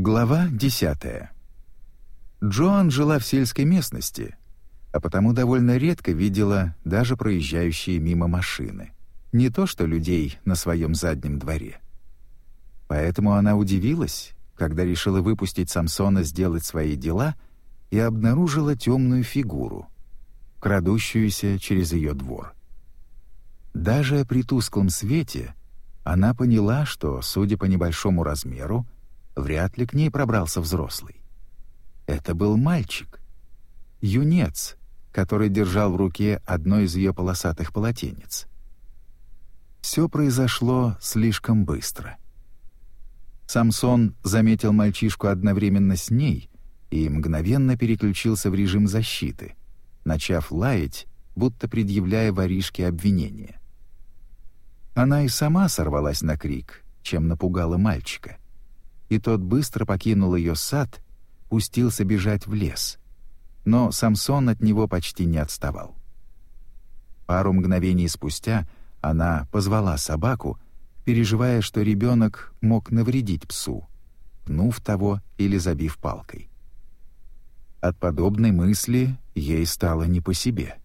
Глава 10. Джоан жила в сельской местности, а потому довольно редко видела даже проезжающие мимо машины. Не то что людей на своем заднем дворе. Поэтому она удивилась, когда решила выпустить Самсона сделать свои дела и обнаружила темную фигуру, крадущуюся через ее двор. Даже при тусклом свете она поняла, что, судя по небольшому размеру, вряд ли к ней пробрался взрослый. Это был мальчик, юнец, который держал в руке одно из ее полосатых полотенец. Все произошло слишком быстро. Самсон заметил мальчишку одновременно с ней и мгновенно переключился в режим защиты, начав лаять, будто предъявляя воришке обвинение. Она и сама сорвалась на крик, чем напугала мальчика — и тот быстро покинул ее сад, пустился бежать в лес. Но Самсон от него почти не отставал. Пару мгновений спустя она позвала собаку, переживая, что ребенок мог навредить псу, пнув того или забив палкой. От подобной мысли ей стало не по себе.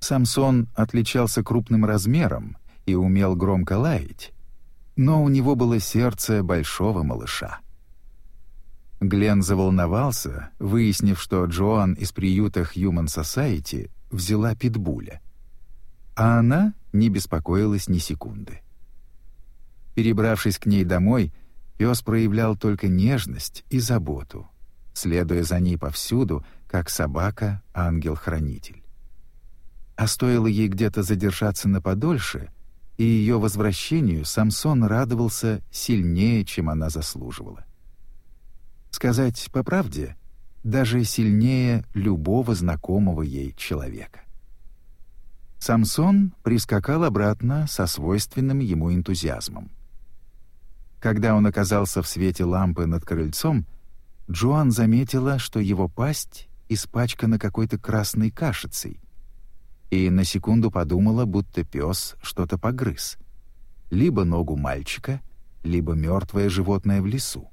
Самсон отличался крупным размером и умел громко лаять, но у него было сердце большого малыша. Глен заволновался, выяснив, что Джоан из приюта Human Society взяла питбуля. А она не беспокоилась ни секунды. Перебравшись к ней домой, пес проявлял только нежность и заботу, следуя за ней повсюду, как собака-ангел-хранитель. А стоило ей где-то задержаться на подольше — и ее возвращению Самсон радовался сильнее, чем она заслуживала. Сказать по правде, даже сильнее любого знакомого ей человека. Самсон прискакал обратно со свойственным ему энтузиазмом. Когда он оказался в свете лампы над крыльцом, Джоан заметила, что его пасть испачкана какой-то красной кашицей, и на секунду подумала, будто пес что-то погрыз. Либо ногу мальчика, либо мертвое животное в лесу.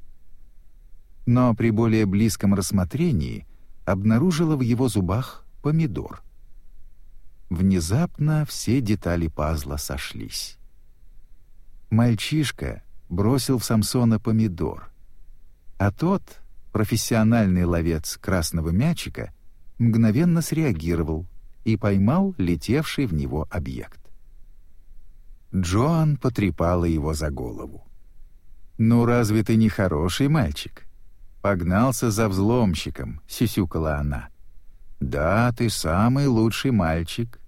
Но при более близком рассмотрении обнаружила в его зубах помидор. Внезапно все детали пазла сошлись. Мальчишка бросил в Самсона помидор, а тот, профессиональный ловец красного мячика, мгновенно среагировал, и поймал летевший в него объект. Джоан потрепала его за голову. «Ну разве ты не хороший мальчик?» «Погнался за взломщиком», — сисюкала она. «Да, ты самый лучший мальчик.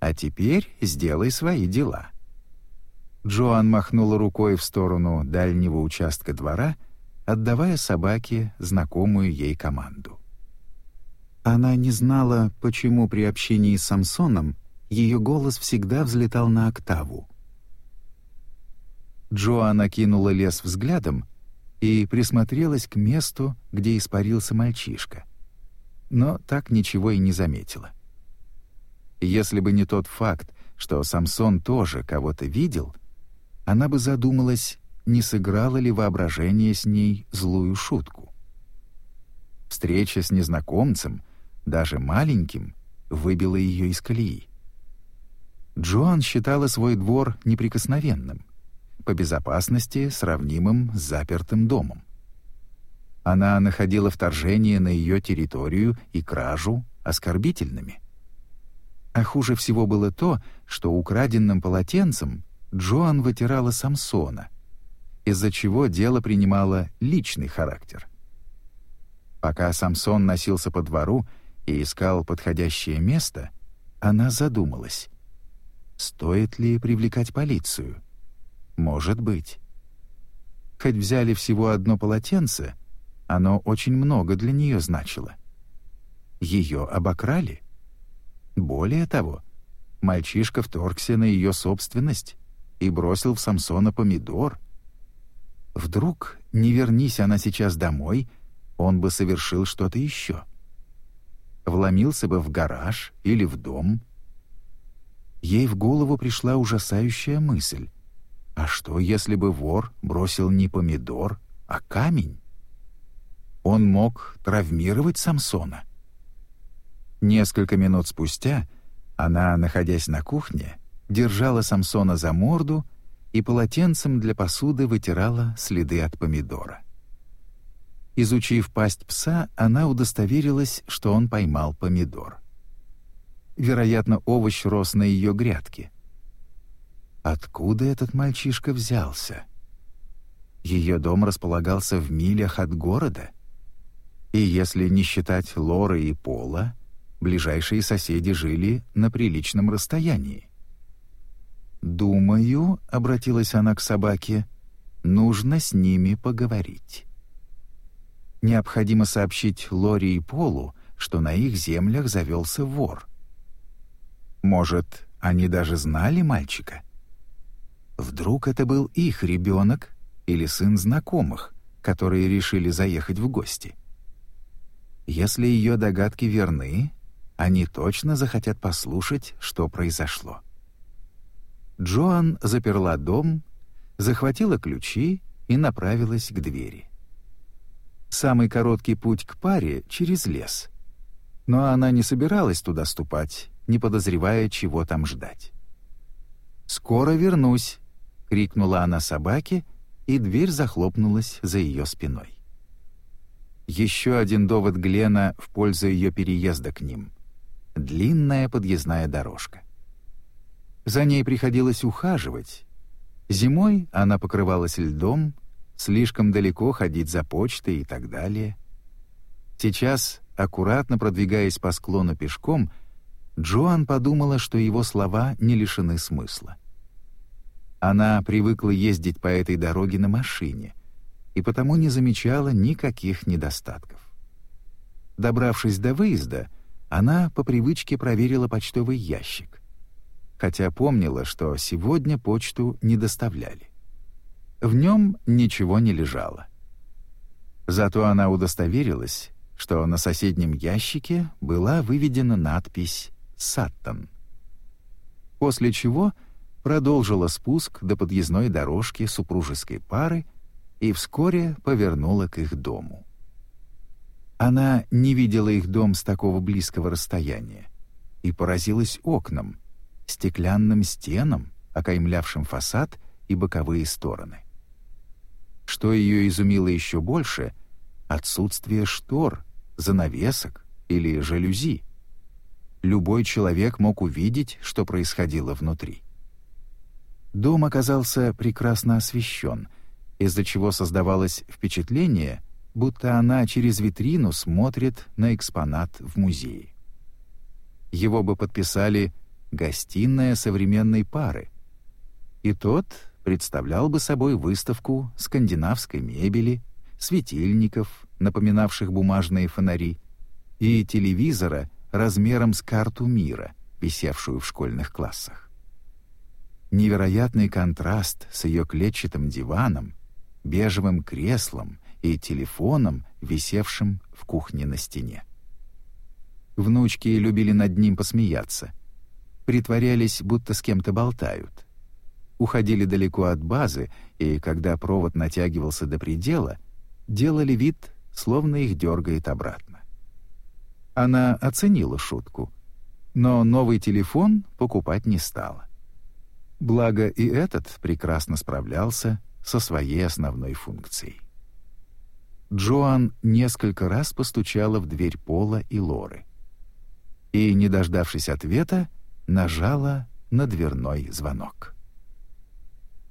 А теперь сделай свои дела». Джоан махнула рукой в сторону дальнего участка двора, отдавая собаке знакомую ей команду. Она не знала, почему при общении с Самсоном ее голос всегда взлетал на октаву. Джоан окинула лес взглядом и присмотрелась к месту, где испарился мальчишка. Но так ничего и не заметила. Если бы не тот факт, что Самсон тоже кого-то видел, она бы задумалась, не сыграло ли воображение с ней злую шутку. Встреча с незнакомцем — даже маленьким, выбило ее из колеи. Джоан считала свой двор неприкосновенным, по безопасности сравнимым с запертым домом. Она находила вторжение на ее территорию и кражу оскорбительными. А хуже всего было то, что украденным полотенцем Джоан вытирала Самсона, из-за чего дело принимало личный характер. Пока Самсон носился по двору, и искал подходящее место, она задумалась. Стоит ли привлекать полицию? Может быть. Хоть взяли всего одно полотенце, оно очень много для нее значило. Ее обокрали. Более того, мальчишка вторгся на ее собственность и бросил в Самсона помидор. Вдруг, не вернись она сейчас домой, он бы совершил что-то еще вломился бы в гараж или в дом. Ей в голову пришла ужасающая мысль. А что, если бы вор бросил не помидор, а камень. Он мог травмировать Самсона. Несколько минут спустя она, находясь на кухне, держала Самсона за морду и полотенцем для посуды вытирала следы от помидора. Изучив пасть пса, она удостоверилась, что он поймал помидор. Вероятно, овощ рос на ее грядке. Откуда этот мальчишка взялся? Ее дом располагался в милях от города. И если не считать Лоры и Пола, ближайшие соседи жили на приличном расстоянии. «Думаю», — обратилась она к собаке, — «нужно с ними поговорить». Необходимо сообщить Лори и Полу, что на их землях завелся вор. Может, они даже знали мальчика? Вдруг это был их ребенок или сын знакомых, которые решили заехать в гости? Если ее догадки верны, они точно захотят послушать, что произошло. Джоан заперла дом, захватила ключи и направилась к двери. Самый короткий путь к паре — через лес. Но она не собиралась туда ступать, не подозревая, чего там ждать. «Скоро вернусь», — крикнула она собаке, и дверь захлопнулась за ее спиной. Еще один довод Глена в пользу ее переезда к ним. Длинная подъездная дорожка. За ней приходилось ухаживать. Зимой она покрывалась льдом, слишком далеко ходить за почтой и так далее. Сейчас, аккуратно продвигаясь по склону пешком, Джоан подумала, что его слова не лишены смысла. Она привыкла ездить по этой дороге на машине и потому не замечала никаких недостатков. Добравшись до выезда, она по привычке проверила почтовый ящик хотя помнила, что сегодня почту не доставляли. В нем ничего не лежало. Зато она удостоверилась, что на соседнем ящике была выведена надпись «Саттон». После чего продолжила спуск до подъездной дорожки супружеской пары и вскоре повернула к их дому. Она не видела их дом с такого близкого расстояния и поразилась окнам — стеклянным стенам, окаймлявшим фасад и боковые стороны. Что ее изумило еще больше — отсутствие штор, занавесок или жалюзи. Любой человек мог увидеть, что происходило внутри. Дом оказался прекрасно освещен, из-за чего создавалось впечатление, будто она через витрину смотрит на экспонат в музее. Его бы подписали гостиная современной пары. И тот представлял бы собой выставку скандинавской мебели, светильников, напоминавших бумажные фонари, и телевизора размером с карту мира, висевшую в школьных классах. Невероятный контраст с ее клетчатым диваном, бежевым креслом и телефоном, висевшим в кухне на стене. Внучки любили над ним посмеяться — притворялись, будто с кем-то болтают. Уходили далеко от базы, и когда провод натягивался до предела, делали вид, словно их дергает обратно. Она оценила шутку, но новый телефон покупать не стала. Благо и этот прекрасно справлялся со своей основной функцией. Джоан несколько раз постучала в дверь Пола и Лоры. И, не дождавшись ответа, нажала на дверной звонок.